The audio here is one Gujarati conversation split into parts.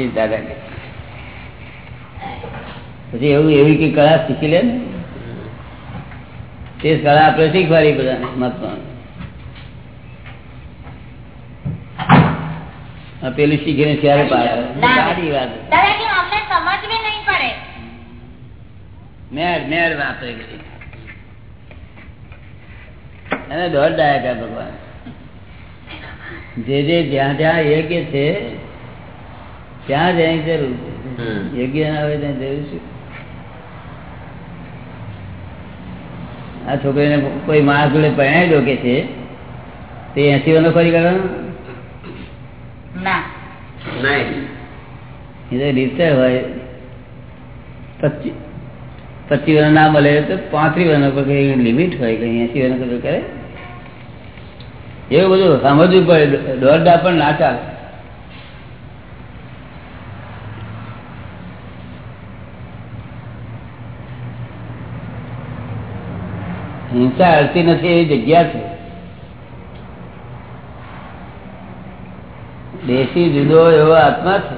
ચિંતા રાખે પછી એવું એવી કઈ કળા શીખી લે ને? તે કળા આપણે શીખવાડી બધા મહાત્મા પેલું શીખીને ક્યારે સારી વાત. મેળ મેળ વાપરે અને દોઢ ડાયા ભગવાન. જે જે જ્યાં જ્યાં યોગ્ય છે ત્યાં જ એની જરૂર છે. યોગ્ય ના હોય ત્યાં જરૂર છે. આ છોકરીને કોઈ માણસ જોડે પહેણાવી દો કે છે તે એસી વાનો ફરી કરવાનો એ રીતસર હોય. પચીસ વર્ષ ના મળે તો પાંત્રીસ વર્ષ પર કઈ લિમિટ હોય કઈ એસી વર્ષ કરે? એવું બધું સમજવું પડે. દોઢ પણ ના ચાલે. હિંસા હરતી નથી એવી જગ્યા છે. દેશી જુદો એવો આત્મા છે.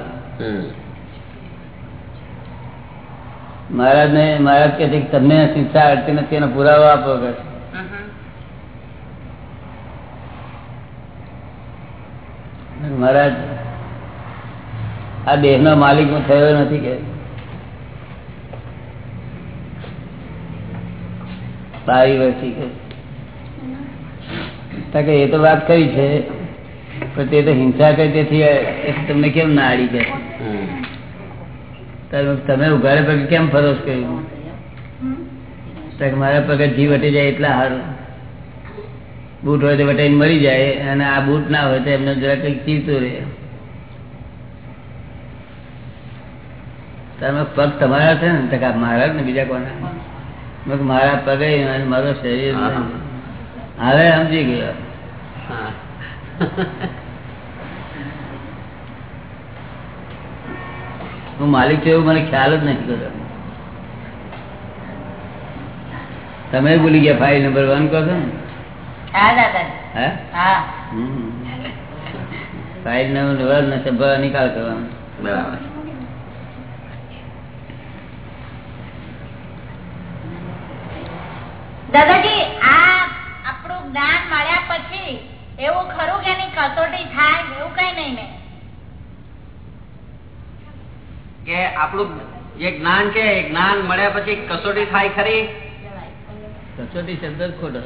મહારાજ ને મહારાજ કે તમને હિંસા હડતી નથી એનો પુરાવો આપો કે મહારાજ આ દેહ નો માલિક હું થયો નથી કે. બાવી વર્ષથી કે? એ તો વાત કરી છે પણ તે તો હિંસા કરી તેથી તમને કેમ ના આડી જાય? તમે ઉઘાડે પગે કેમ ફરોશ કર્યું? મારા પગે જીવ વટી જાય એટલા સારું બૂટ હોય તો વટાઈને મરી જાય અને આ બૂટ ના હોય તો એમને જરા કંઈક ચીવતું રહે. તમે પગ તમારા છે ને? ટકા મારા ને બીજા કોના? મારા પગે મારો શરીર હવે સમજી ગયો. હું. માલિક છું એવું મને ખ્યાલ જ નથી કર્યો તમે ભૂલી ગયા ફાઇલ નંબર વન કહો છો ને? ફાઇલ નંબર નિકાલ કરવાનો. બરાબર. દાદાજી આ આપણું જ્ઞાન મળ્યા પછી એવું ખરું કે એની કસોટી થાય એવું કઈ નહીં ને? કે આપણું જે જ્ઞાન છે એ જ્ઞાન મળ્યા પછી કસોટી થાય ખરી? કસોટી શબ્દ ખોટો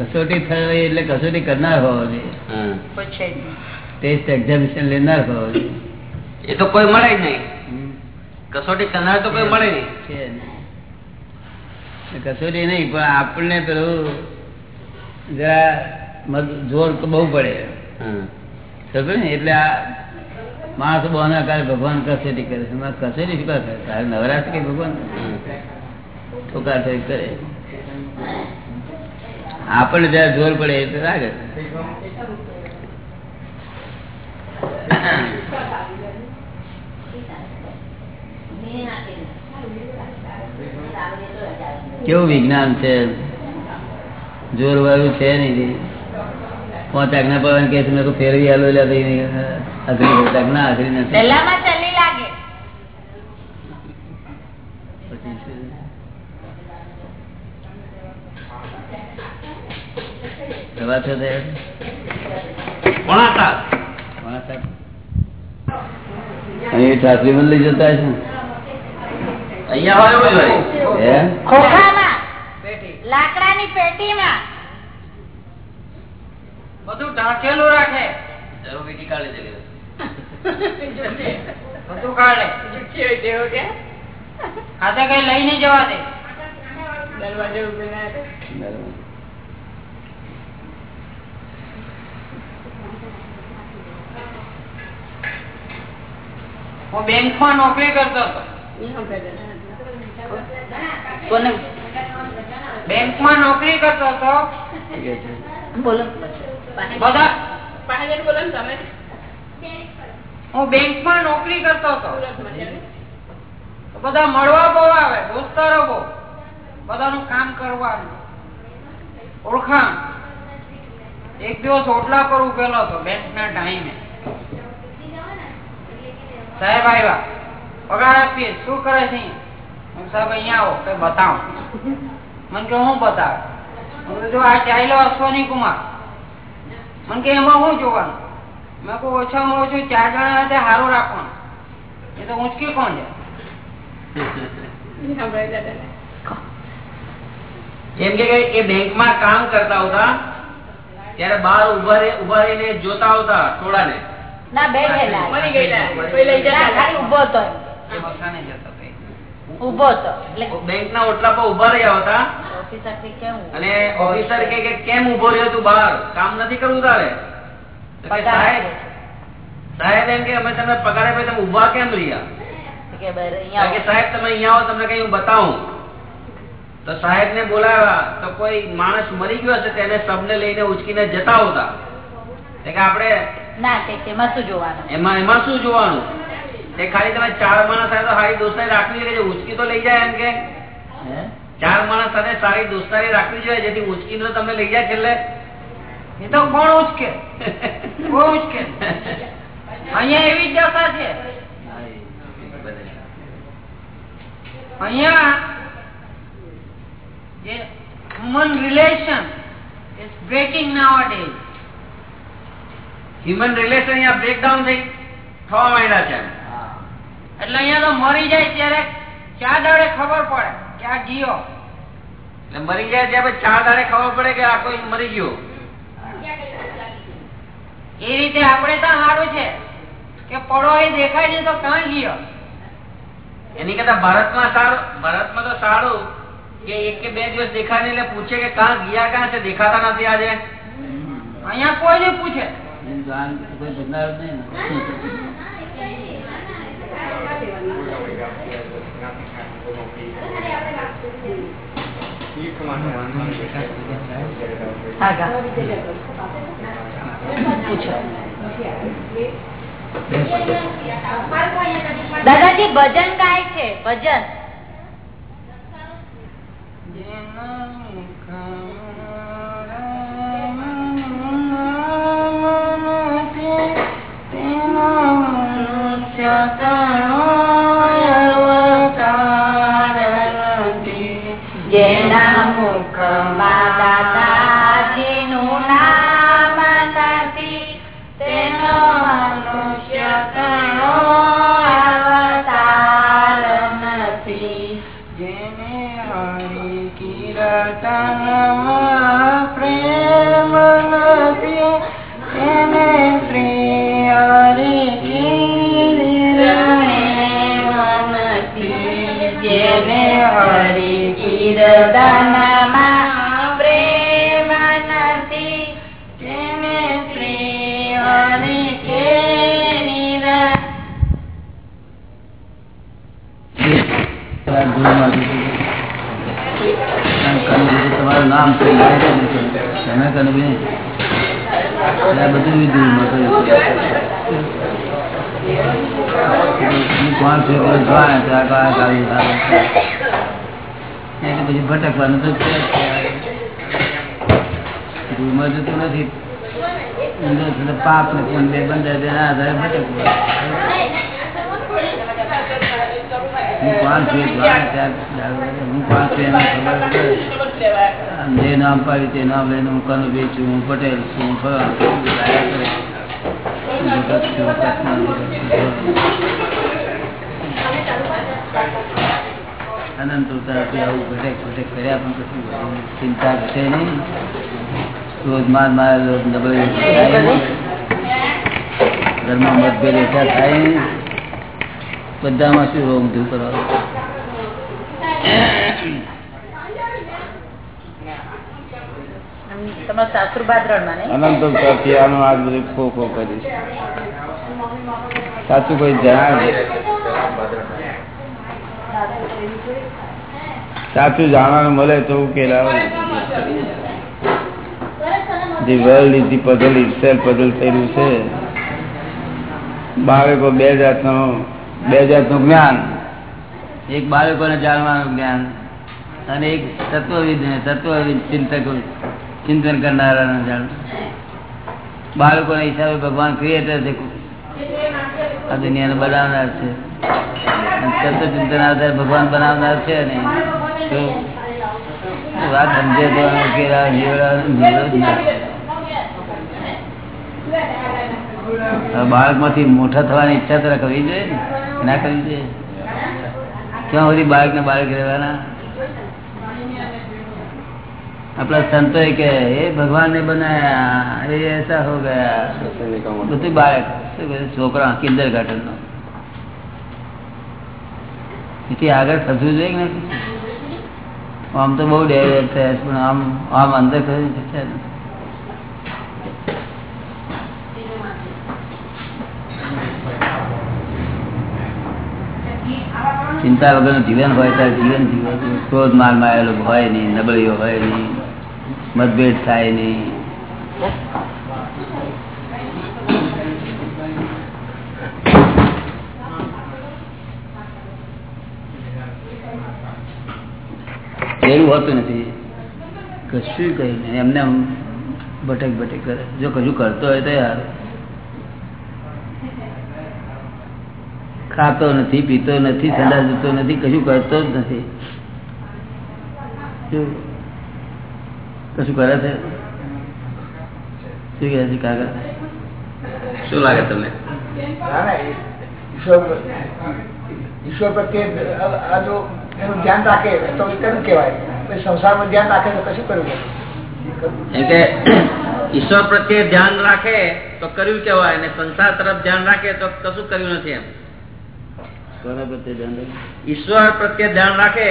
કસોટી થયો એટલે કસોટી કરનાર હોવો જોઈએ ટેસ્ટ એક્ઝામિનેશન લેનાર હોવો જોઈએ એ તો કોઈ મળે જ નહીં. કસોટી કરનાર તો કોઈ મળે નહીં. કસોટી નહીં પણ આપણને પેલું જરા જોર બહુ પડે. ને? એટલે આ માણસ બહુ કારણે ભગવાન કસોટી કરે છે. કસોટી શું કરે? નવરાશ કે ભગવાન? ઠોકાર થઈ કરે. આપણને જયારે જોર પડે એટલે લાગે. કેવું વિજ્ઞાન છે? જોર વાળું છે નહીં પાંચ આજ્ઞા પાડવાની કે મેં ફેરવી આલો એટલે અઘરી ના અઘરી નથી. લાગે. દવા છો તે? અહીં છાત્રી માં લઈ જતા છે અહીંયા હોય હે? ખોખામાં. લાકડાની પેટીમાં. બધું ઢાંકેલું રાખે. જરૂર બીજી કાઢી દે બધું કાઢે. ખાતે કઈ લઈ નહીં જવા દે હું બેંકમાં નોકરી કરતો હતો. બેંકમાં નોકરી કરતો હતો. બધા. હું બેંકમાં નોકરી કરતો હતો. બધા મળવા બહુ આવે દોસ્તારો બહુ. બધાનું કામ કરવાનું. ઓળખાણ. એક દિવસ ઓટલા પર ઉભેલો હતો બેંક ના ટાઈમે. સાહેબ આવ્યા. પગાર આપીએ. શું કરે છે? સાહેબ અહીંયા આવો કઈ બતાવો. મને કે હું બતાવે? જો આ ચાલ્યો અશ્વની કુમાર મને કે એમાં હું જોવાનું? મેં કહું ઓછામાં ઓછું ચાર જણા હાથે સારું રાખવાનું. એ તો ઊંચકી કોણ છે એમ કે એ બેંકમાં કામ કરતા હતા ત્યારે બહાર ઊભા રહી- ઊભા રહીને જોતા આવતા ટોળાને. ના ગયેલા. બે ખાલી ઊભો હતો જતો. ઊભો હતો બેંક ના ઓટલા પર ઊભા રહ્યા હતા અને ઓફિસર કે કેમ ઊભો રહ્યો તું બહાર? કામ નથી કરવું તારે? સાહેબ એમ કે અમે તમને પગારે ભાઈ તમે ઊભા કેમ રહ્યા? કે સાહેબ તમે અહીંયા આવો તમને કઈ હું બતાવું? તો સાહેબ ને બોલાવ્યા તો કોઈ માણસ મરી ગયો હશે તેને સબને લઈને ઉચકીને જતા હોતા કે આપણે ના કે એમાં શું જોવાનું? એમાં એમાં શું જોવાનું? એ ખાલી તમે ચાર માણસ સાથે સારી દોસ્તારી રાખવી જોઈએ ઉચકી તો લઈ જાય એમ કે? ચાર માણસ સાથે સારી દોસ્તારી રાખવી જોઈએ જેથી ઉચકી તો તમે લઈ જાય છેલ્લે. એ તો કોણ ઉચકે કોણ ઉચકે અહીંયા એવી દશા છે. અહીંયા જે human relation is breaking now human relation અહીંયા બ્રેકડાઉન થઈ થવા માંડ્યા છે. એટલે અહીંયા તો મરી જાય ત્યારે ચાર દાડે ખબર પડે કે આ ગયો. એટલે મરી જાય ત્યારે ચાર દાડે ખબર પડે કે આ કોઈ મરી ગયો. એ રીતે આપણે તો સારું છે કે પડો એ દેખાય છે તો ક્યાં ગયો. એની કરતા ભારતમાં સારું ભારતમાં તો સારું કે એક કે બે દિવસ દેખાય ને એટલે પૂછે કે કાં ગયા કાં છે દેખાતા નથી આજે? અહીંયા કોઈ નહીં પૂછે. કોઈ નહીં દાદાજી ભજન ગાય છે ભજન. જેના એટલે પછી ભટકવાનું તો જતું નથી. પાપ ને પણ બે બંધ આધારે ભટકવું. હું કોણ જે નામ પાડ્યું તે નામ લઈને હું કનુભાઈ છું હું પટેલ છું, હું. અનંત ઉતારથી આવું ભટક ભટક કર્યા પણ કશું ચિંતા ઘટે નહીં રોજ માર માર, રોજ નબળી. ઘરમાં મતભેદ ઓછા થાય બધામાં શું રોગ દૂર કરવાનું તમારા સાસુ બાદરણમાં નહીં અનંત અવતારથી આનું આજ સાચું જાણવાનું મળે તો ઉકેલ આવે જે વર્લ્ડ ઇઝ ધી બે બે જાતનું જ્ઞાન. એક બાળકોને જાણવાનું જ્ઞાન અને એક તત્વવિદ તત્વવિદ ચિંતક. ચિંતન કરનારાનું જાણ. બાળકોના હિસાબે ભગવાન ક્રિએટર છે. આ દુનિયાને બનાવનાર છે. અને તત્વ ચિંતન આધારે ભગવાન બનાવનાર છે ને વાત સમજે તો ઉકેલા જીવડા જીવો બાળકમાંથી મોટા થવાની ઈચ્છા તો કરવી જોઈએ ના. કરવી જોઈએ. ક્યાં સુધી બાળક ને બાળક રહેવાના? આપણા સંતો કે એ ભગવાન ને બનાયા એસા હો ગયા. બધું બાળક છોકરા કિન્દર ગાર્ડન નો એથી આગળ ખસવું જોઈએ નથી? આમ તો બહુ થયા છે, પણ આમ આમ અંદર ખસી છે. ચિંતા વગરનું જીવન હોય ત્યારે જીવન જીવન ક્રોધ માલ માયેલો હોય નહીં, નબળીઓ હોય નહીં. મતભેદ થાય નહીં. એવું હોતું નથી. કશું કઈ નહીં. એમને બટેક ભટક કરે. જો કશું કરતો હોય તો યાર. ખાતો નથી, પીતો નથી સંડા જતો નથી, કશું કરતો જ નથી. કશું કરે છે? શું કહે છે કાકા? શું લાગે તમને? ઈશ્વર પ્રત્યે આ- આ જો એનું ધ્યાન રાખે તો એ કહેવાય? સંસારમાં ધ્યાન રાખે તો કશું કરવું કે ઈશ્વર પ્રત્યે ધ્યાન રાખે તો કર્યું કેવાય અને સંસાર તરફ ધ્યાન રાખે તો કશું કર્યું નથી એમ. ઈશ્વર પ્રત્યે ધ્યાન રાખે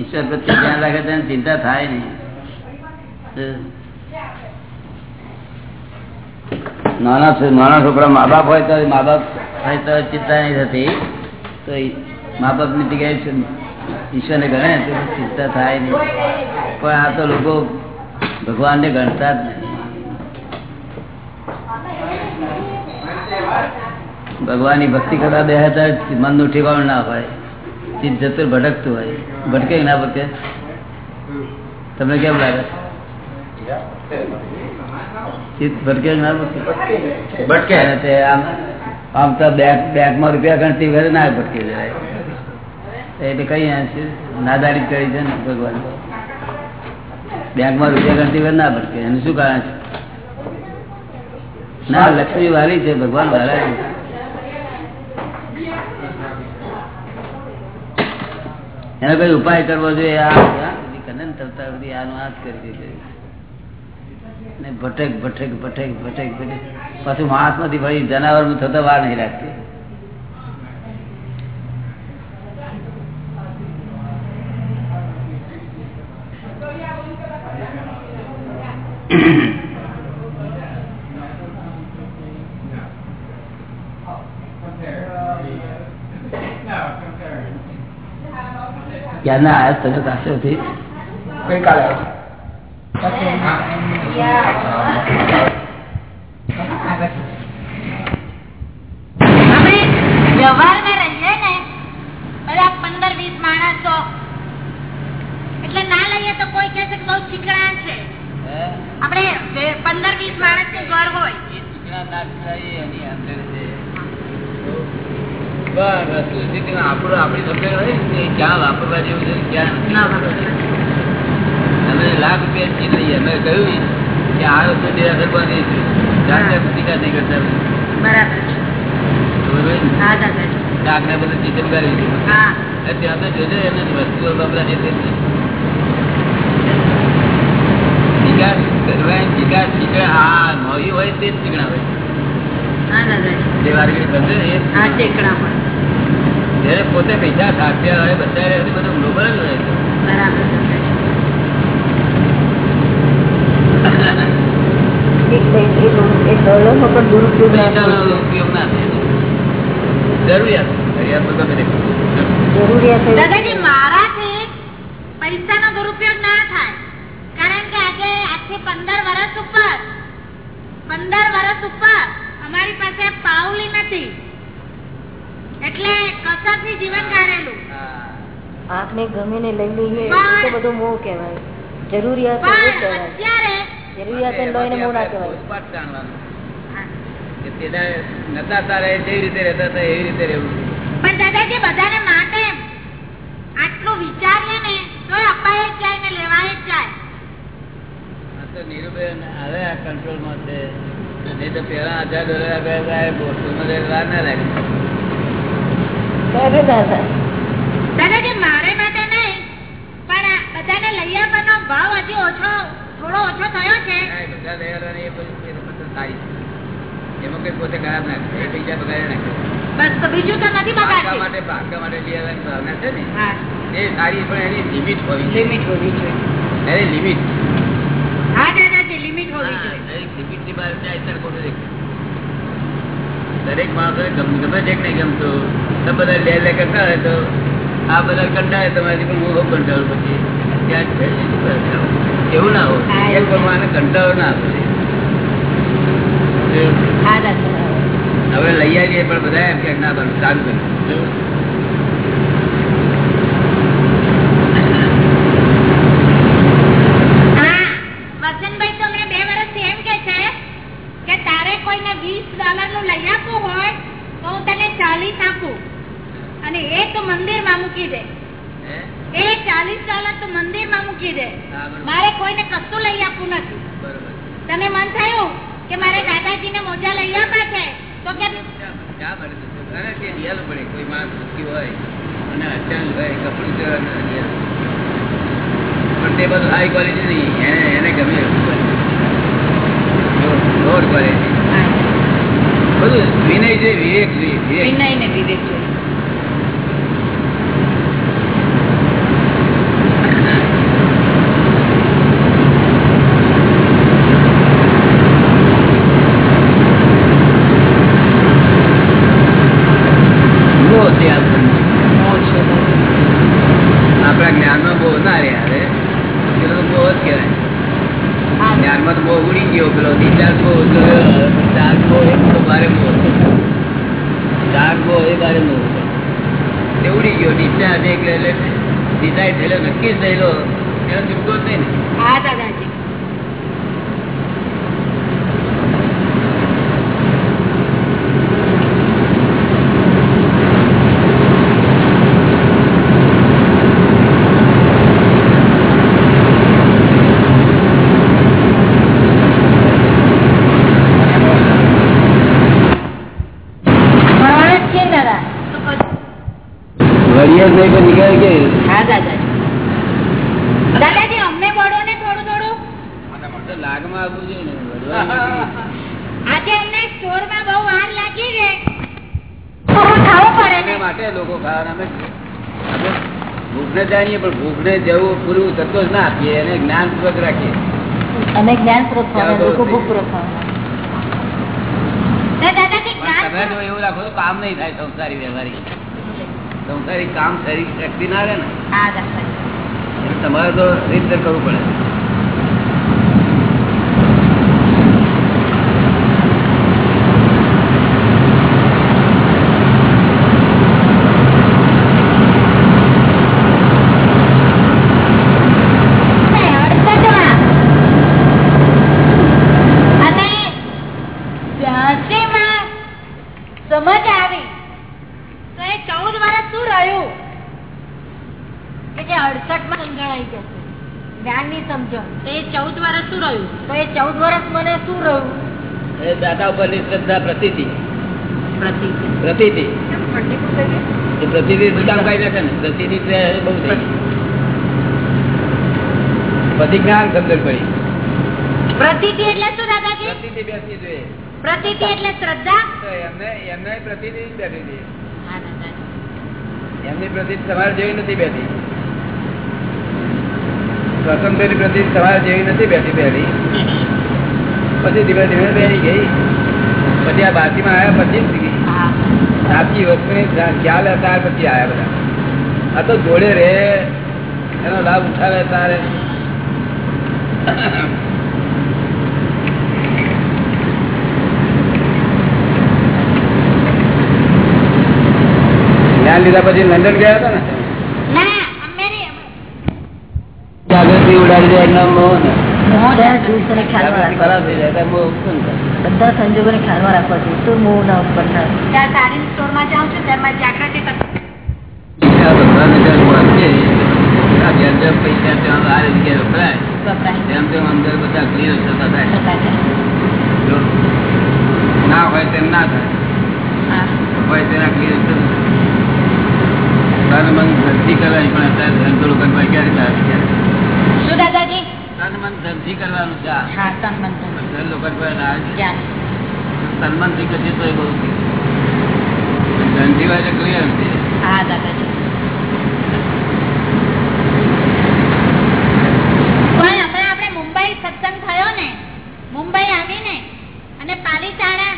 ઈશ્વર પ્રત્યે ધ્યાન રાખે તેને ચિંતા થાય નહીં. નાના નાના છોકરા મા બાપ હોય તો મા બાપ હોય તો ચિંતા નહીં થતી. તો મા બાપની જગ્યાએ ઈશ્વરને ગણે તો ચિંતા થાય નહીં. પણ આ તો લોકો ભગવાનને ગણતા જ નહીં. ભગવાનની ભક્તિ કરતા બે હતા મનનું ઠેકાણું ના હોય. ચિત્ત જતું ભટકતું હોય. ભટકે ના ભટકે તમને કેમ લાગે? ચિત્ત ભટકે ના આમ તો બેંક બેંકમાં રૂપિયા ગણતી વખતે ના ભટકે એટલે કઈ નાદારી કરી છે ને ભગવાન. બેંકમાં રૂપિયા ગણતી વખતે ના ભટકે એનું શું કારણ છે? ના લક્ષ્મી વાળી છે ભગવાન વાળા એનો કઈ ઉપાય કરવો જોઈએ? આ આ કનન થતા બધી આનો હાથ કરી દીધું. ને ભટક ભટક ભટક ભટક ભટક. પાછું માણસમાંથી ભાઈ જનાવર થતા વાર નહીં લાગતી ક્યારના આયા તમે કાશોથી ગઈકાલે વ્યવહારમાં રહીએ ને બધા પંદર વીસ માણસો. એટલે ના લઈએ તો કોઈ કહે છે કે બહુ ચીકણા છે. આપણે પંદર વીસ માણસનું ઘર હોય. એ ચીકણા નાખતા એની અંદર આપણું આપણી સમજણ હોય ને ક્યાં વાપરવા જેવું છે ક્યાં ના વાપરવા. અમે લાખ રૂપિયા ચીજ લઈએ. અમે કહ્યું કે આ વસ્તુ નિરાશર બની છે જાતે નહીં કરતા હોય ડાકને બધું ચીજ કરી દીધું ત્યાં તો જોજો એમને વસ્તુઓ વપરાય છે તે. ચીકાશ ચીકણા આ નોવી હોય તે જ ચીકણા હોય જે. વારગીરી ને એ જ હા જ્યારે પોતે પૈસા ખાસ્યા હોય બધા બધું બરોબર જ હોય પૈસાનો દુરુપયોગ ના થાય. કારણ કે આજે આજથી પંદર વર્ષ ઉપર પંદર વર્ષ ઉપર અમારી પાસે પાઉલી નથી. એટલે કસરથી જીવન ગાળેલું હા. ગમે ને લઈ લઈએ તો બધો મોહ કહેવાય. જરૂરિયાત જરૂરિયાત લઈને મોહ ના કહેવાય. તે દાડે નતા તારે જેવી રીતે રહેતા હતા એવી રીતે રહેવું પણ દાદાજી બધાને માટે આટલું વિચારીએ ને તો અપાય જ જાય ને લેવાય જ જાય. આ તો નીરુબેન હવે આ કંટ્રોલમાં છે. નહીં તો પેલા હજાર ડોલર વાર ના લાગે મારે માટે નહીં પણ બધાને લઈ આવવાનો ભાવ હજી ઓછો થોડો ઓછો થયો છે. એ બધા સારી છે. એમાં કઈ પોતે ખરાબ ના કરે. બગાડે નાખે બસ બીજું તો નથી બગાડતી. માટે ભાગવા માટે લઈ આવવાની ભાવના છે ને એ સારી પણ એની લિમિટ હોવી લિમિટ હોવી જોઈએ. એની લિમિટ હા દાદાજી લિમિટ હોવી જોઈએ. લિમિટની બહાર જાય ત્યારે ખોટું દેખાય. દરેક માણસો ગમે છે કે નહીં ગમતું. તો બધા લે લે કરતા હોય તો આ બધા કંટાળે તમારી પણ હું કંટાળું પછી. ત્યાં. એવું ના હોય. એક પ્રમાણે કંટાળો ના આવે. હવે લઈ આવીએ પણ બધા એમ કે ના બનવું સારું કર્યું હા વસંતભાઈ તો અમને બે વર્ષથી એમ કે છે કે તારે કોઈને વીસ ડોલરનું લઈ આપવું હોય તો હું તને ચાલીસ આપું અને એ તો મંદિરમાં મૂકી દે હે? એ ચાલીસ ડોલર તો મંદિરમાં મૂકી દે હા, બરોબર. મારે કોઈને કશું લઈ આપવું નથી બરોબર તને મન થયું કે મારે દાદાજી ને મોજા લઈ આપ્યા છે તો કે ક્યાં મળે છે? અને તે રિયલ પડે કોઈ માણસ દુઃખી હોય અને અચાનક હોય કપડું ચડાવે અને રિયલ. પણ તે બધું હાઈ ક્વોલિટી નહીં એને એને ગમે એવું લોડ ક્વોલિટી બધું વિનય છે વિવેક જોઈએ વિવેક વિનય ને વિવેક જોઈએ મોહ છે આ બધું. મોહ છે દાદા. આપણા જ્ઞાનમાં બહુ ના રહે હવે પેલો તો બહુ જ કહેવાય હા બહુ ઉડી ગયો. પેલો ડિસ્ચાર્જ બહુ ચાર્જ બહુ એ બહુ ભારે બહુ ચાર્જ બહુ એ ભારે બહુ તે ઉડી ગયો. ડિસ્ચાર્જ એક એટલે ડિસાઈડ થયેલો, નક્કી થયેલો. એનો ચૂકતો જ નહીં ને. હા દાદાજી ભણવાનું જ છે ને દાદા તો પછી વળીએ જ નહીં પણ નીકળે કે હા દાદાજી દાદાજી અમને પડો ને થોડું થોડું તો લાગમાં આવવું જોઈએ ને વળવાનું નથી. આજે અમને સ્ટોરમાં બહુ વાર લાગી છે થોડું ખાવું પડે એના ને માટે લોકો ખાવાના અમે અમે ભૂખને પણ જવું પૂરું તત્વ જ ના આપીએ એને જ્ઞાન પૂર્વક રાખીએ. અને જ્ઞાન પૂર્વક એવું રાખો તો કામ નહીં થાય સંસારી વ્યવહારી સંસારી કામ શરીર શક્તિ ના રહે ને. તમારે તો રીતે કરવું પડે ને અડસઠમાં અને બ્યાસીમાં સમજ આવી તો એ ચૌદ વર્ષ શું રહ્યું કે જે અડસઠમાં સમજણ આવી જશે જ્ઞાનની સમજણ તો એ ચૌદ વર્ષ શું રહ્યું તો એ ચૌદ વર્ષ મને શું રહ્યું ઉપરની શ્રદ્ધા પ્રતિ કામ? નાખે ને? બહુ સમજણ પડી. એટલે શું દાદાજી? જોઈએ. એટલે એમને એમને બેઠી હતી એમની પ્રતિતિ તમારે જેવી નથી બેઠી. સ્વતંત્રની પ્રતિતિ તમારે જેવી નથી બેઠી પહેલી. પછી ધીમે ધીમે બેસી ગઈ. પછી આ બાજીમાં આવ્યા પછી સાચી વસ્તુની ખ્યાલ હતા પછી આવ્યા બધા. આ તો જોડે રે. એનો લાભ ઉઠાવે તારે. જ્ઞાન લીધા પછી લંડન ગયા હતા ને. જાગૃત ઉડાડી જાય મોહ સંજોગો ને બધા ખ્યાલમાં રાખવા જોઈએ તો મોહ ના ઉત્પન્ન છું બધા ના હોય તેમ ના થાય. હા. હોય તેના ક્લિયર મન કરવાની પણ અત્યારે ધન થાય ક્યારે શું દાદાજી? તન મન ધનથી કરવાનું છે હા તન મન ધન. લોકો તો એ બહુ ધનથી ક્લિયર છે. હા દાદાજી. મુંબઈ આવીને અને પાલીતાણા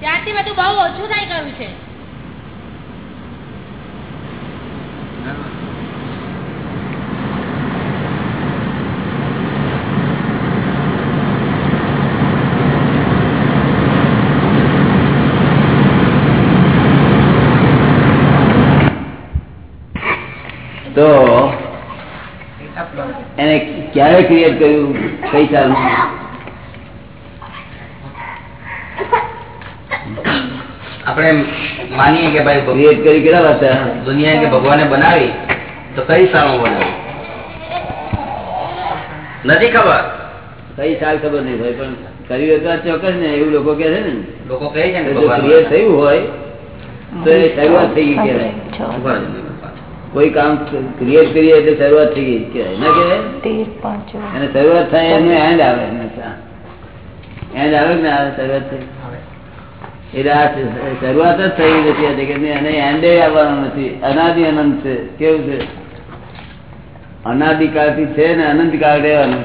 ત્યારથી બધું બહુ ઓછું થઈ ગયું છે તો એને ક્યારે ક્રિએટ કર્યું કઈ સાલમાં આપણે માનીએ કે ભાઈ ક્રિએટ કરી કેટલા વાતા દુનિયા કે ભગવાને બનાવી તો કઈ સાલમાં બનાવી? નથી ખબર. કઈ સાલ ખબર નહીં હોય પણ કર્યું તો ચોક્કસ ને એવું લોકો કે છે ને. લોકો કહે છે થયું હોય તો એ શરૂઆત થઈ ગઈ કહેવાય. કોઈ કામ ક્રિએટ કરીએ એટલે શરૂઆત થઈ ગઈ. કહેવાય? ના કહેવાય અને શરૂઆત થાય એનું એન્ડ આવે એન્ડ આવે ને આવે? શરૂઆત થઈ. એટલે આ શરૂઆત જ થઈ નથી અને એન્ડે આવવાનું નથી. અનાદિ અનંત છે. કેવું છે? અનાદિકાળથી છે ને અનંતકાળ રહેવાનું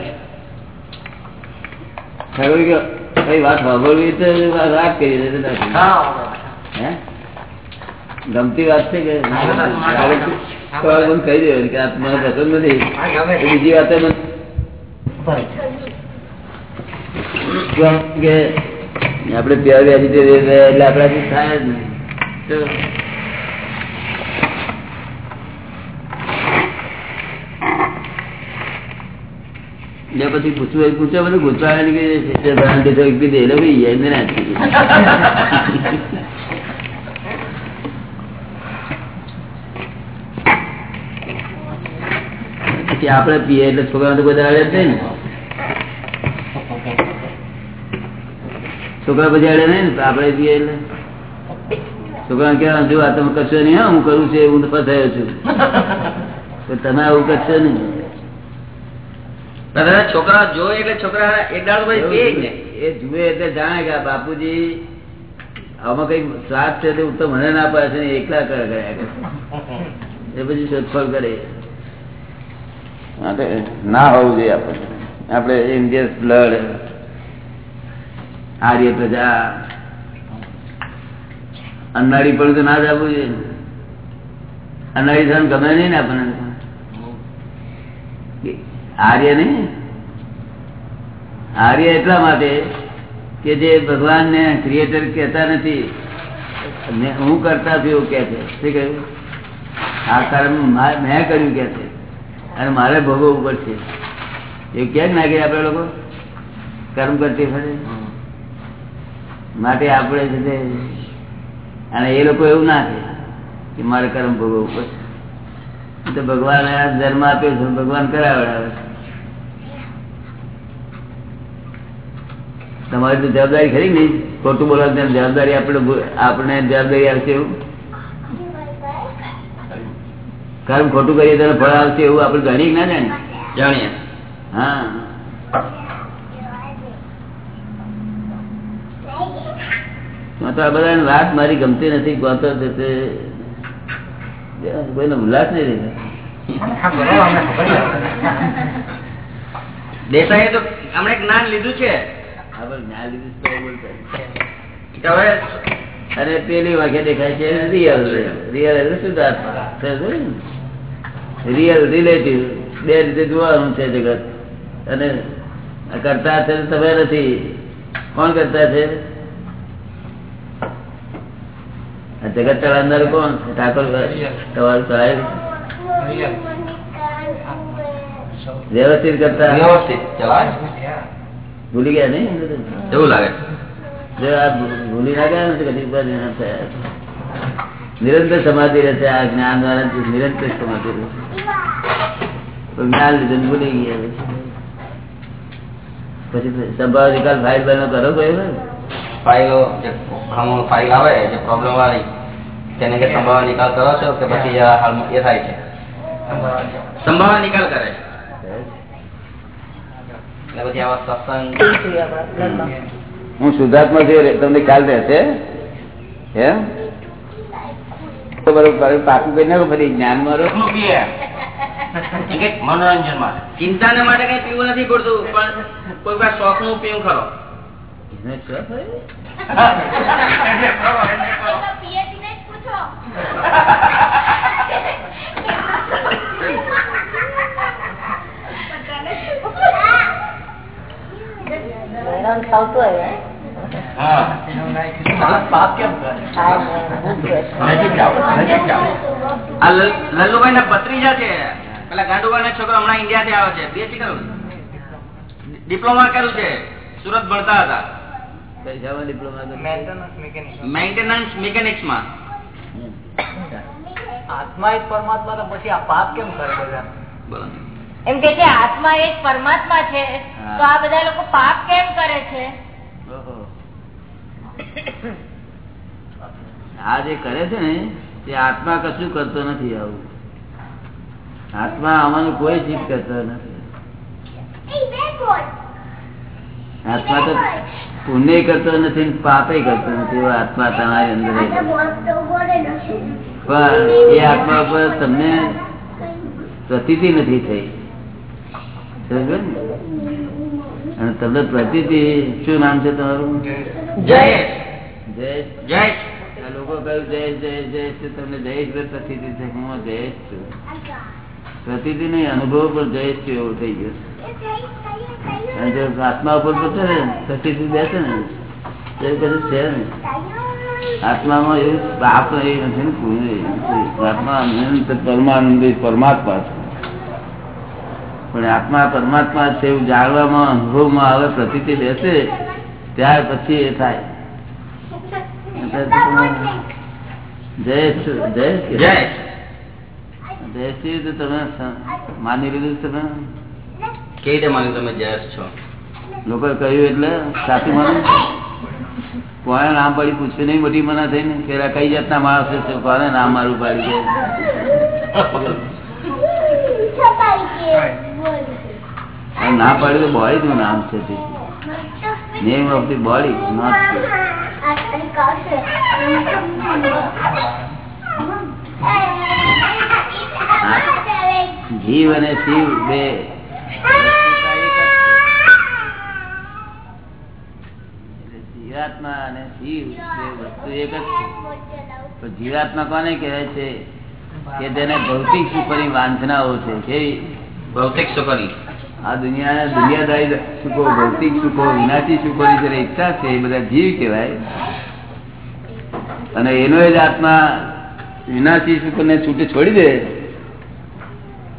ખરું કે કઈ વાત સાંભળવી તો વાત કરી દે હે? ગમતી વાત છે કે કહી કે મને પસંદ નથી. બીજી વાત કે આપણે પ્યોર વેજીટેરિયન એટલે આપણાથી થાય જ નહીં. પછી પૂછવું પૂછો બધું ભ્રાંતિ તો એક એટલે ભાઈ એને નાખી પછી આપડે પીએ એટલે છોકરા તો કોઈ દાડે જ નહીં ને. છોકરા પછી અડે નહીં ને આપડે પીએ એટલે. છોકરા કેવા જો આ તમે કશો નહીં હા કરું છું હું ફસાયો છું. તમે આવું કરશો નહીં. છોકરા જોવે એટલે છોકરા એક દાડો જ એ જુએ એટલે જાણે કે બાપુજી આમાં કઈ સ્વાદ છે તો મને ના પાડે એકલા કર્યા કરે. એ પછી શોધખોળ કરે. ના હોવું જોઈએ આપણે. આપણે ઇન્ડિયસ બ્લડ આર્ય પ્રજા અનાળી પણ ના જ જોઈએ. અનાળી થવાનું ગમે નહીં ને આપણને. આર્ય નહીં. આર્ય એટલા માટે કે જે ભગવાન ને ક્રિએટર કહેતા નથી. હું કરતા એવું કે છે. શું કહ્યું? આ કર્મ મેં કર્યું કે છે. અને મારે ભોગવવું પડશે. એવું ક્યાં નાખીએ આપણે લોકો? કર્મ કરતી ફરે માટે આપણે છે અને એ લોકો એવું ના કે કે મારે કર્મ ભોગવવું પડશે. તો ભગવાન જન્મ આપ્યો છે, ભગવાન કરાવડાવે છે. તમારી તો જવાબદારી ખરી નહીં ખોટું બોલવા જવાબદારી આપણે આપણે જવાબદારી આવશે એવું? કર્મ ખોટું કરીએ તો ફળ આવશે એવું આપણે જાણીએ ના જાણીએ? જાણીએ. હા. તો આ બધા વાત મારી ગમતી નથી ગોતો કોઈનો ઉલ્લાસ નહીં તો હમણે જ્ઞાન લીધું છે. જ્ઞાન લીધું તો હવે અને પેલી વાગે દેખાય છે રિયલ રિયલ એટલે શુદ્ધાત્મા રિયલ રિલેટિવ બે રીતે જોવાનું છે જગત. અને કરતા છે તમે નથી. કોણ કરતા છે? જગત ચલાવનાર કોણ? ઠાકોર તમારું સાહેબ. વ્યવસ્થિત કરતા. વ્યવસ્થિત. ભૂલી ગયા નહીં? એવું લાગે. આ ભૂલી ના ગયા નથી કદી નિરંતર સમાધિ રહેશે આ જ્ઞાન દ્વારા નિરંતર સમાધિ રહેશે. જ્ઞાન લીધે ભૂલી ગયા પછી સંભાવ નિકાલ ફાઇલ બનો કરો કયો ફાઇલો જે ફાઇલ આવે જે પ્રોબ્લેમ વાળી તેને કે સંભાવ નિકાલ કરો છો કે પછી હાલમાં એ થાય છે? સંભાવ નિકાલ કરે હું શુદ્ધાત્મા છું તમને ખ્યાલ રહેશે? એમ બરોબર પાકું ફરી જ્ઞાન મારો મનોરંજન ચિંતા ચિંતાને માટે કઈ પીવું નથી પડતું પણ કોઈ વાર શોખનું પીવું ખરો. પાપ શોખ લલ્લુભાઈ ના ભત્રીજા છે. પેલા ગાંડુભાઈ ના છોકરો હમણાં ઇન્ડિયા થી આવે છે. બીએસસી કરું ડિપ્લોમા કર્યું છે. સુરત ભણતા હતા. મેન્ટેનન્સ મિકેનિક્સમાં આત્મા એક પરમાત્મા તો પછી આ પાપ કેમ કરે બધા? બોલો. એમ કે છે આત્મા એક પરમાત્મા છે તો આ બધા લોકો પાપ કેમ કરે છે? આ જે કરે છે ને તે આત્મા કશું કરતો નથી આવું. આત્મા આમાંનું કોઈ ચીજ કરતો નથી. આત્મા તો પુણ્ય કરતો નથી પાપે કરતો નથી એવો આત્મા તમારી અંદર પણ એ આત્મા પર તમને પ્રતીતિ નથી થઈ? અને તમને પ્રતીતિ શું નામ છે તમારું? જય જય જયેશ. આ લોકો કહ્યું જયેશ જયેશ તો તમને જયેશ પર પ્રતીતિ છે, હું જયેશ છું. પ્રતીતિ નહીં, અનુભવ પર જયેશ છું, એવું થઈ ગયું. આત્મા ઉપર છે ને પ્રતીતિ બેસે ને એ બધું છે ને. આત્મામાં એવું પાપ એ નથી ને પુણ્ય આત્મા અનંત પરમાનંદ પરમાત્મા છે. પણ આત્મા પરમાત્મા છે એવું જાણવામાં, અનુભવમાં આવે પ્રતીતિ બેસે, ત્યાર પછી એ થાય. માની લીધું તમે? કેવી રીતે માન્યું તમે જયેશ છો? લોકોએ કહ્યું એટલે સાચું માનું? કોને નામ પાડી પૂછ્યું નહીં મોટી મના થઈ ને પેલા કઈ જાતના માણસ છે કોને નામ મારું પાડી છે? ના પાડ્યું તો બોડી નું નામ છે name of the body not જીવ અને શિવ બે. જીવાત્મા અને શિવ બે વસ્તુ એક જ છે. તો જીવાત્મા કોને કહેવાય છે? કે તેને ભૌતિક સુખોની વાંધનાઓ છે. કેવી? ભૌતિક સુખોની. આ દુનિયા દુનિયાદારી સુખો ભૌતિક સુખો વિનાશી સુખોની જયારે ઈચ્છા છે એ બધા જીવ કહેવાય. અને એનો જ આત્મા વિનાશી સુખને છૂટે છોડી દે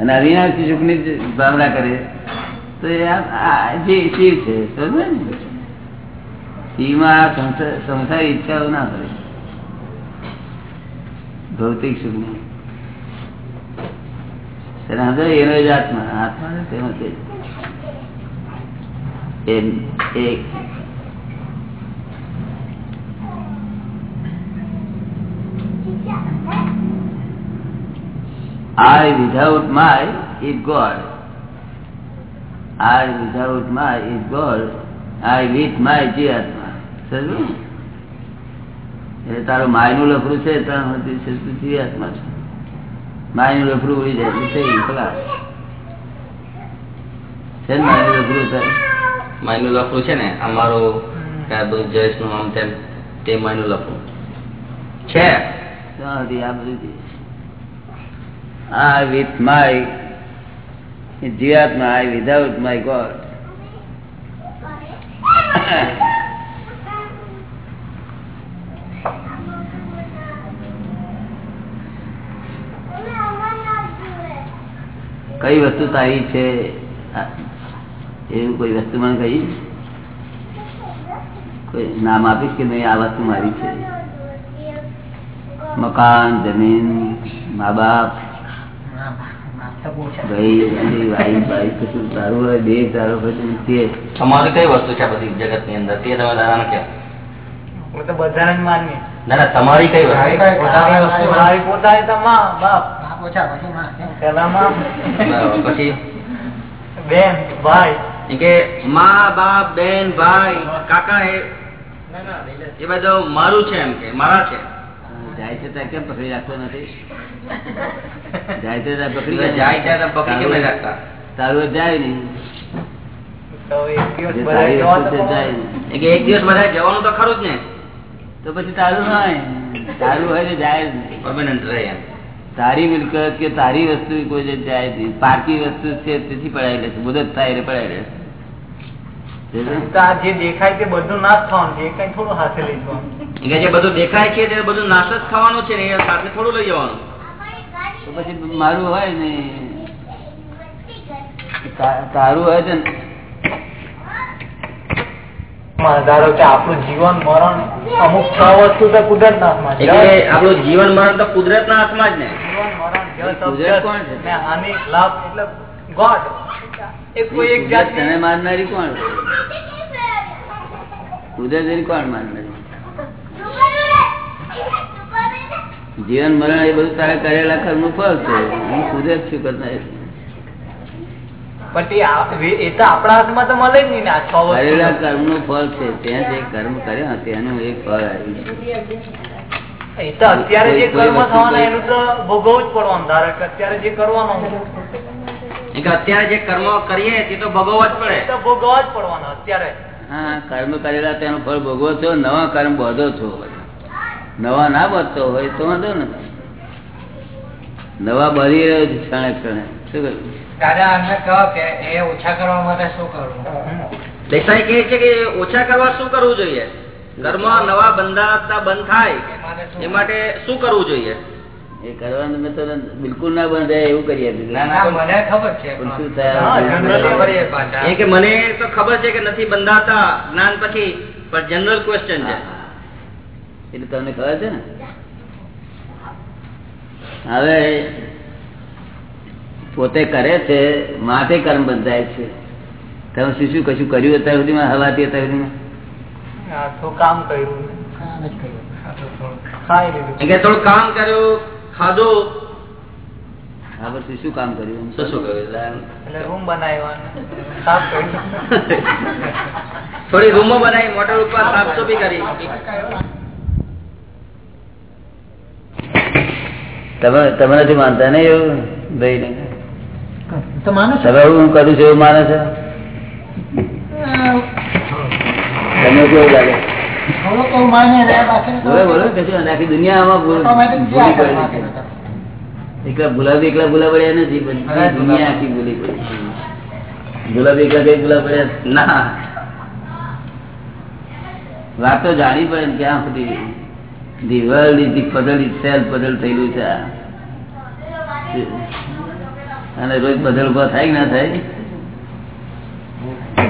અને અવિનાશી સુખની ની ભાવના કરે, તો જે શિવ છે ને? શિવમાં સંસાર- ઈચ્છાઓ ના કરે ભૌતિક સુખની એનો જ આત્મા આત્મા ને તેનો તે જ. એમ એક I without my is God. I without my is God. I with my જે આત્મા ને? એટલે તારું માયનું લફરું છે ત્રણ હતી જીવાત્મા છે માયનું લફરું ઉડી જાય થઈ ગયું છે ને માયનું લફરું થાય માયનું લફરું છે ને અમારું કાદુ જયેશનું આમ તેમ તે માયનું લફરું છે ત્યાં હતી આ બધું. I with my જીવાત્મા આઈ વિધાઉટ માય ગોડ કઈ વસ્તુ તારી છે? એવું કોઈ વસ્તુ મને કહી? કોઈ નામ આપીશ કે નહીં? આ વસ્તુ મારી છે. મકાન, જમીન, મા બાપ તમારી કઈ વસ્તુ છે બધી જગતની અંદર? તે તમે દાદાને કહો. હું બધાને માનવી ના ના તમારી કઈ વસ્તુ? મારી પોતાની તો માં બાપ. પછી બેન ભાઈ. કે મા બાપ બેન ભાઈ કાકા એ એ બધું મારું છે એમ કે મારા છે. જાય છે ત્યાં કેમ પકડી રાખતો નથી? જાય છે ત્યાં પકડી જાય ત્યાં પકડી કેમ રાખતા? તારું જાય નહીં. તો એક દિવસ જે બધા તારી મિલકત કે તારી વસ્તુ કોઈ જાય પારકી વસ્તુ છે તેથી પડાઈ લેશે છે મુદત થાય એટલે પડાઈ લેશે છે. જે દેખાય તે બધું નાશ થવાનું છે કઈ થોડું હાથે લઈ જવાનું. જે બધું દેખાય છે તે બધું નાશ જ થવાનું છે ને એ સાથે થોડું લઈ જવાનું. તો પછી મારું હોય ને તારું હોય છે ધારો કે આપણું જીવન મરણ અમુક છ વસ્તુ તો કુદરત છે. એટલે આપણું જીવન મરણ તો કુદરત ના હાથમાં જ ને. જીવન મરણ કોણ છે? ને હાનિ લાભ એટલે ગોડ તને મારનારી કોણ? કુદરત કોણ મારનારી? જીવન મરણ એ બધું તારે કરેલા કર્મનું ફળ છે. હું કુદરત શું કરનાર કર્મનું ફળ છે. ત્યાં જે કર્મ કર્યા તેનું એક ફળ આવ્યું અત્યારે જે કર્મ થવાના એનું તો ભોગવવું જ પડવાનું. ધારો કે અત્યારે જે કરવાનું. અત્યારે જે કર્મ કરીએ તે તો ભોગવવા જ પડે. ભોગવવા જ પડવાનું અત્યારે. હા કર્મ કરેલા તેનું ફળ ભોગવો છો નવા કર્મ બધો છો નવા ના બધતો હોય તો વાંધો નથી. નવા બળી રહ્યો છે ક્ષણે ક્ષણે. શું કરું દાદા અમને કહો કે એ ઓછા કરવા માટે શું કરવું? દેસાઈ કહે છે કે ઓછા કરવા શું કરવું જોઈએ? કર્મ નવા બંધાતા બંધ થાય. એ માટે શું કરવું જોઈએ? એ કરવાનું મેં તો બિલકુલ ના બંધ એવું કરી આપ્યું ના, ના, મને ખબર છે. પણ શું હા, થાય? generally કરીએ પાછા. એ કે મને તો ખબર છે કે નથી બંધાતા જ્ઞાન પછી પણ જનરલ ક્વેશ્ચન છે. એટલે તમને ખબર છે ને? હવે પોતે કરે છે માટે કર્મ બંધાય છે. તમે શું શું કશું કર્યું અત્યાર સુધીમાં હવાથી અત્યાર સુધીમાં? કામ કર્યું. થોડું કામ કર્યું ખાધું? આ પછી શું કામ કર્યું? શું શું કર્યું? રૂમ બનાવ્યો સાફ કર્યું. થોડી રૂમો બનાવી મોટર ઉપર સાફસોફી કરી. તમે તમે નથી માનતા ને એવું ભાઈ ને તો માનું તમે હું કરું છું એવું માને છે? તમને કેવું લાગે? આખી દુનિયામાં ભૂલી. એકલા ગુલાબી એકલા ભૂલા પડ્યા નથી દુનિયા આખી ભૂલી પડી. ગુલાબી એકલા કઈ ભૂલા પડ્યા ના. વાત તો જાણી પડે ને ક્યાં સુધી? The world is the puzzle is self puzzle થયેલું છે અને રોજ બદલ ઊભા થાય ના થાય?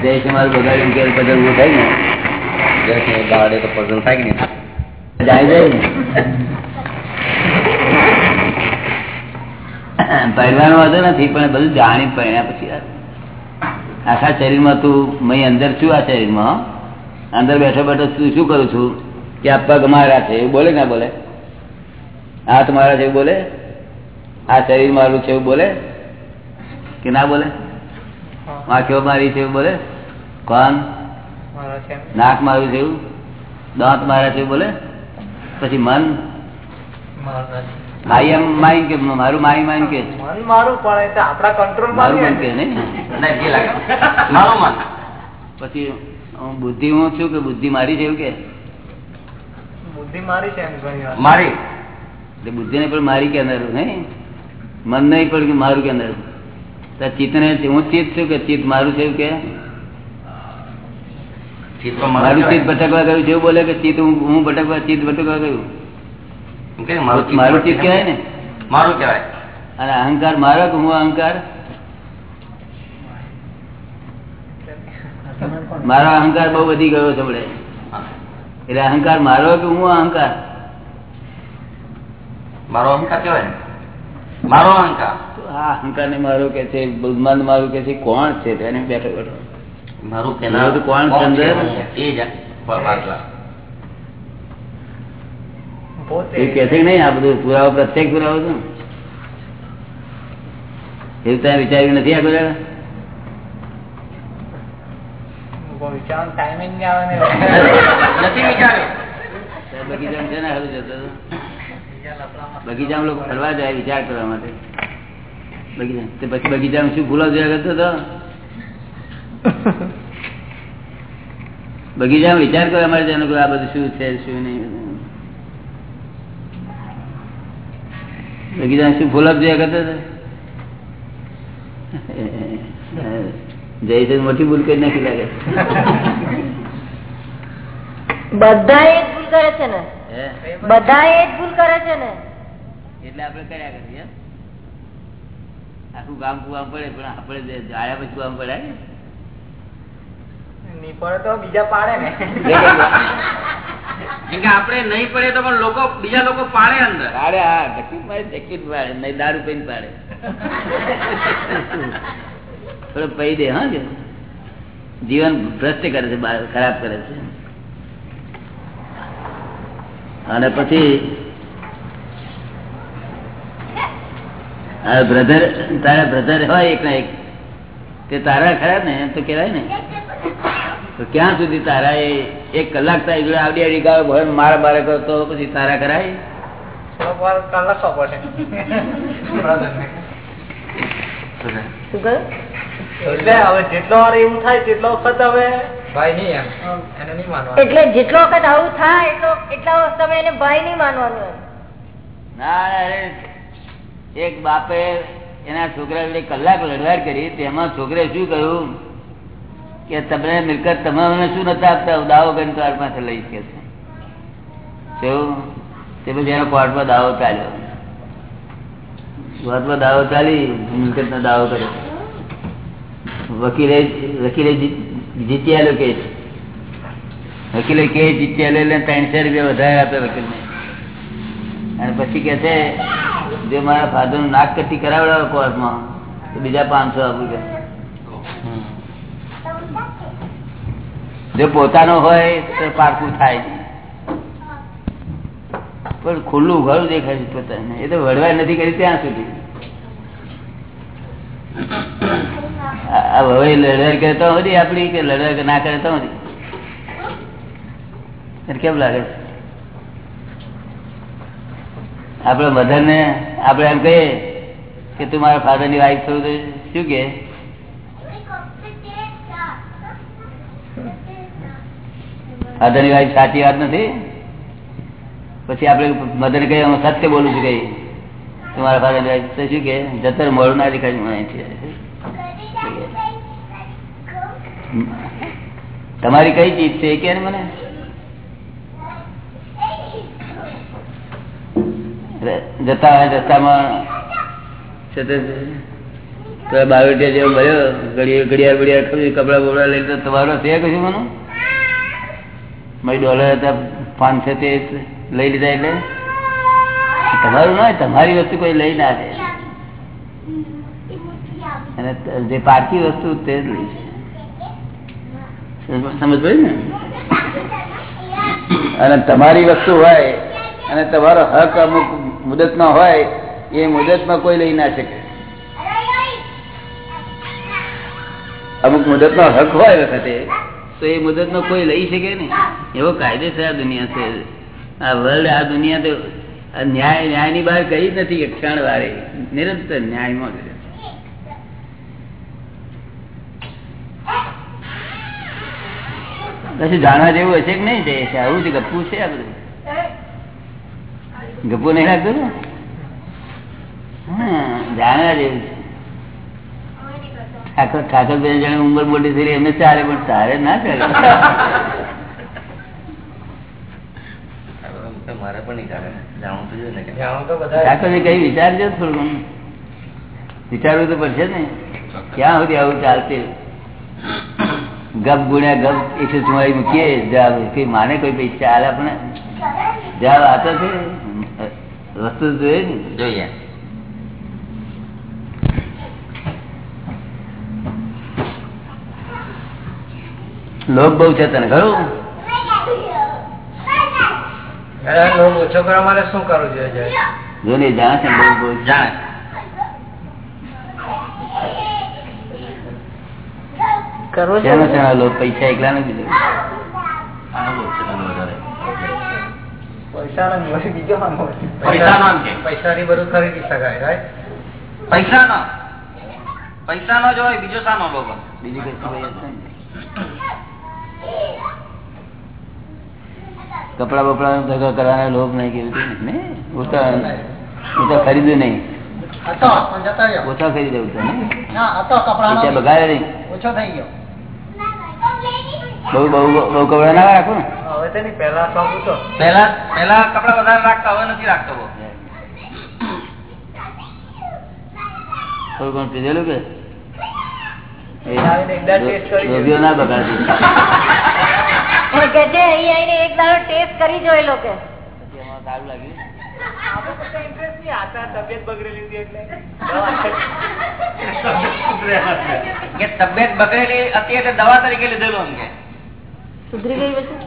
જય બગાડ્યું કે બદલ ઊભો થાય ને? બાળે તો પઝલ થાય નહીં? જાય જાય પહેરવાનો વાંધો નથી પણ બધું જાણી પહેર્યા પછી આખા શરીરમાં તું મય અંદર છું આ શરીરમાં અંદર બેઠો બેઠો શું શું કરું છું? કે આ પગ મારા છે એવું બોલે ના બોલે? હાથ મારા છે એવું બોલે? આ શરીર મારું છે એવું બોલે? કે ના બોલે? આંખો મારી છે એવું બોલે? કોણ? નાક મારું જેવું દાંત મારા જેવું બોલે? પછી મન? આઈ એમ માઇન્ડ કે મારું માઈ માઇન્ડ કે? મન મારું પણ એ કંટ્રોલ મારું મન કે નહીં. નહીં ના, જે લાગે. મારું મન. પછી હું બુદ્ધિ હું છું કે બુદ્ધિ મારી છે એવું કે? બુદ્ધિ મારી છે મારી. એટલે બુદ્ધિ ને પણ મારી કે અંદર નહીં? મન નહીં પણ કે મારું કે અંદર? તો ચિત્ત ને હું ચિત્ત છું કે ચિત્ત મારું છે એવું કે? મારું ચિત્ત ભટકવા ગયું જેવું બોલે કે ચિત્ત હું ભટકવા ચિત્ત ભટકવા ગયું? મારું ચિત્ત કહેવાય ને? મારું કહેવાય. અને અહંકાર મારો કે હું અહંકાર? મારો અહંકાર બહુ વધી ગયો છે હમણે. એટલે અહંકાર મારો કે હું અહંકાર? મારો અહંકાર કેવાય મારો અહંકાર. આ અહંકાર ને મારો કે છે બુદ્ધમાન મારું કે છે કોણ છે? તેને બેઠો બેઠો. મારું મારું કોણ કોણ એ જ એ કે છે નહીં આ બધું પુરાવો પ્રત્યેક પુરાવો છે એવું ત્યાં વિચાર્યું નથી આ બધા ટાઈમિંગ જ આવે ને નથી બગીચામાં લોકો ફરવા જાય વિચાર કરવા માટે. બગીચા પછી બગીચામાં શું ફૂલો જોયા કરતો હતો? બગીચામાં વિચાર કરો અમારે જાય આ બધું શું છે શું નહીં બગીચા શું ફૂલો જોયા કરતા જય મોટી ભૂલ કરી નાખી લાગે. બધા એ ભૂલ કરે છે ને? બધા એ ભૂલ કરે છે ને? એટલે આપણે કર્યા કરીએ. આખું ગામ કુવામ પડે પણ આપણે જાયા પછી કુવામ પડે નહીં પડે તો બીજા પાડે ને. કે આપણે નહીં પડે તો પણ લોકો બીજા લોકો પાડે અંદર. પાડે હા ટિકિટ પાડે ટિકિટ પાડે નહીં દારૂ પીને પાડે. થોડો પૈ દે હા કે? જીવન ભ્રષ્ટ કરે છે ખરાબ કરે છે. અને પછી બ્રધર તારા બ્રધર હોય એક ના એક. તે તારા ખરા ને એમ તો કેવાય ને. તો ક્યાં સુધી તારા એ એક કલાક તારી જોડે આવડી આવડી ગાળો ભર માર બારે કરતો પછી તારા કરાય? એટલે જેટલો વખત હવે ભાઈ નહીં એમ. એને નહીં માનવાનું. એટલે જેટલો વખત આવું થાય એટલા વખત તમે એને ભાઈ નહીં માનવાનું ના ના, એક બાપે એના છોકરા જોડે કલાક લડવાર કરી તેમાં છોકરે શું કહ્યું? કે તમને મિલકત તમારે શું નતા આપતા? દાવો કરીને તાર પાસે લઈશ કે. તે પછી એનો કોર્ટમાં દાવો ચાલ્યો. કોર્ટમાં દાવો ચાલી મિલકત નો દાવો કર્યો. વકીલે વકીલે જીતી આલ્યો કેસ. વકીલે કેસ જીતી એટલે ત્રણસો રૂપિયા વધારે આપે વકીલને. અને પછી કે છે, જો મારા ફાધરનું નાક કટી કરાવડાવે કોર્ટમાં તો બીજા પાંચસો આપું કે. જો પોતાનો હોય તો પારકું થાય. પણ ખુલ્લું ઘરું દેખાય છે પોતાને. એ તો વડવા નથી કરી ત્યાં સુધી. હવે લડાઈ કરે તો હતી આપડી કે લડાઈ ના કરે તો હતી કેમ લાગે છે? આપડે મધર ને આપડે એમ કહીએ કે તું મારા ફાધરની વાઈફ થયું શું કે ફાધર વાત સાચી વાત નથી? પછી આપડે મધર કહીએ હું સત્ય બોલું છું કઈ. તમારા તો શું કે? જતર મળું ના દેખાય તમારી કઈ ચીજ છે કે મને? જતા હોય રસ્તામાં બાવીટિયા જેવો મળ્યો, ઘડિયાળ ઘડિયાળ કપડા બપડા લઈને તમારો છે કશું મને? ડોલર હતા પાંચસો તે લઈ લીધા એટલે? તમારું ના તમારી વસ્તુ કોઈ લઈ ના દે. અને જે પારકી વસ્તુ તે જ લઈ સમજ ભાઈ ને? અને તમારી વસ્તુ હોય, અને તમારો હક અમુક મુદતમાં હોય, એ મુદતમાં કોઈ લઈ ના શકે. અમુક મુદત નો હક હોય વખતે તો એ મુદત નો કોઈ લઈ શકે ને? એવો કાયદેસર આ દુનિયા છે આ વર્લ્ડ આ દુનિયા તો ન્યાય ન્યાયની બહાર કઈ જ નથી. ક્ષણ વારે નિરંતર ન્યાયમાં પછી જાણવા જેવું હશે કે નહીં? જયેશ? આવું છે, ગપ્પુ છે આ બધું? ગપ્પુ નહીં લાગતું ને? જાણવા જેવું છે. ઠાકોર ઠાકોર બે જણ ઉંમર મોટી થઈ એમને ચાલે પણ તારે ના ચાલે. કઈ વિચારજો થોડું વિચારવું તો પડશે ને. ક્યાં સુધી આવું ચાલશે? ગપ ગુણ્યા ગપ એકસો ચુમ્માળી મૂકીએ જવાબ કે માને કોઈ પૈસા? હાલ આપણે. જવાબ આતો છે. વસ્તુ જોઈએ ને. જોઈએ. લોભ બહુ છે તને ખરું? લોભ ઓછો કરવા માટે શું કરવું જોઈએ જો ને જાણે છે લોભ બહુ. છે. કરવો છે? પૈસા એકલા નથી. પૈસા પૈસાનો જ હોય બીજો શાનો લોભ? બીજું કઈ? કપડા બપડા ભેગા કરવાના લોભ નહીં કેવી છે ને હું તો હું તો ખરીદ્યું નહીં. ઓછા ખરીદે પૈસા બગાડે નહીં? ઓછો થઈ ગયો. બહુ બહુ બહુ કપડા ના રાખો ને? હવે પેલા પહેલા કપડા વધારે રાખતા હવે નથી રાખતો થોડું ઘણું પીધેલું કે એ આવીને એકદા taste કરી લોભીઓ ના તબિયત બગડેલી હતી એટલે દવા તરીકે લીધેલું એમ કે. સુધરી ગઈ પછી.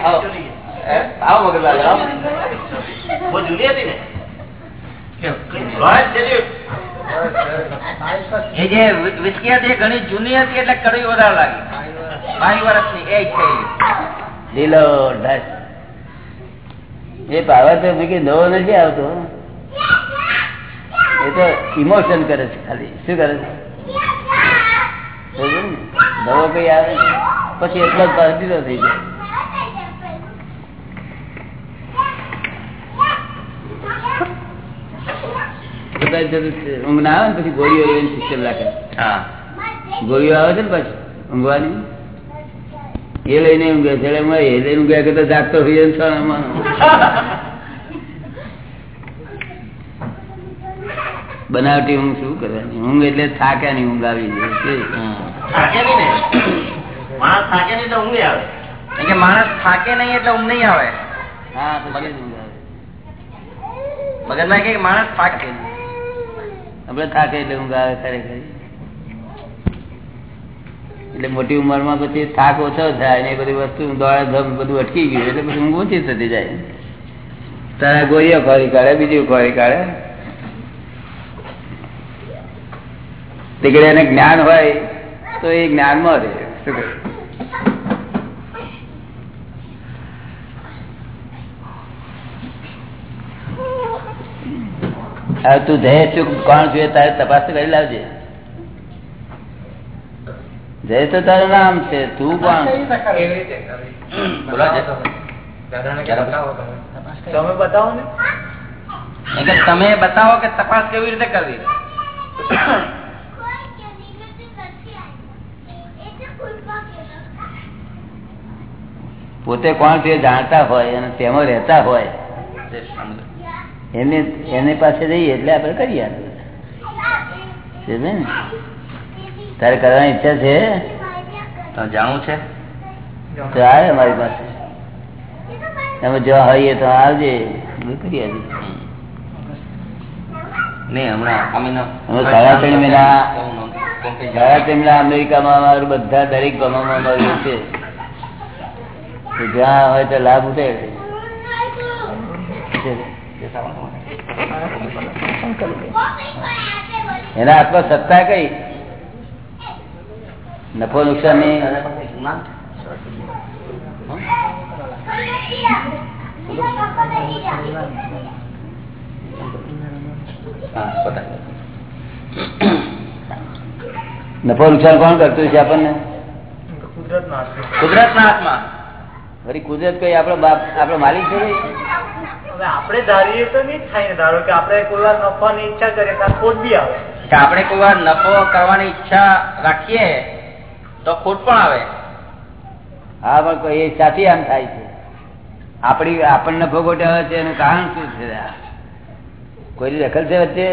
આવો. આવો બહુ જૂની હતી ને. એ જે વિસ્કી હતી ઘણી જૂની હતી એટલે કડવી વધારે લાગી. પાંચ વર્ષની એ થઈ લીલો ઢાસ. એ પાવર તો મેં નવો નથી આવતો. એ તો ઇમોશન કરે છે ખાલી. શું કરે છે? નવો કઈ આવે પછી એટલો જ પાસ દીધો થઈ જાય બધા જતું છે. ઊંઘ ના આવે ને પછી ગોળીઓ લઈને સિસ્ટમ રાખે. ગોળીઓ આવે છે ને પછી? ઊંઘવાની? એ લઈને ઊંઘે છે. એટલે એ લઈને ઊંઘ્યા કરતા જાગતો હોઈએ ને બનાવટી ઊંઘ શું કરવાની? ઊંઘ એટલે થાક્યા ની ઊંઘ આવી જાય નહીં માણસ થાકે નહીં તો ઊંઘ આવે. કે માણસ થાકે નહીં એટલે ઊંઘ નહીં આવે. હા મગજ ઊંઘ આવે. મગજમાં કે માણસ થાકે. આપણે થાકે એટલે ઊંઘ આવે ખરેખર એટલે મોટી ઉંમરમાં પછી થાક ઓછો થાય ને એ બધી વસ્તુ દોડા બધું અટકી ગયું એટલે પછી ઊંઘ ઓછી થતી જાય. તારા ગોળીઓ ખોરી કાઢે, બીજું ખોરી કાઢે. દીકરી એને જ્ઞાન હોય તો એ જ્ઞાનમાં રહે. શું? હવે તું જય ચૂક કોણ જોઈએ તારે તપાસ કરી લાવજે. જય તો તારું નામ છે તું કોણ? તમે. બતાવો ને. કે તમે બતાવો કે તપાસ કેવી રીતે કરવી? પોતે કોણ છે જાણતા હોય અને તેમાં રહેતા હોય. એને એની પાસે જઈએ એટલે આપણે કરીએ ને? તારે કરવાની ઈચ્છા છે? જાણવું છે? તો આવે અમારી પાસે. તમે જો હોઈએ તો આવજે. બધું કરી આવજે નહીં હમણાં અમે અમે સાડા ત્રણ મહિના સાડા ત્રણ મહિના અમેરિકામાં બધા દરેક ગામોમાં છે. જ્યાં હોય તો લાભ ઉઠે. એના હાથમાં સત્તા કઈ? નફો નુકસાન? ની નફો નુકસાન કોણ કરતું છે આપણને? કુદરત ના હાથમાં. વળી કુદરત કઈ આપણો બાપ આપણો માલિક છે આપણે ધારીએ તો નહીં થાય ને. ધારો કે આપણે કોઈ વાર નફાની ઈચ્છા કરીએ તો ખોટ બી આવે. કે આપણે કોઈ વાર નફો કરવાની ઈચ્છા રાખીએ તો ખોટ પણ આવે. હા પણ કોઈ એ સાથી આમ થાય છે. આપણી આપણને નફો ગોટાવે છે એનું કારણ શું છે? કોઈ દખલ છે વચ્ચે?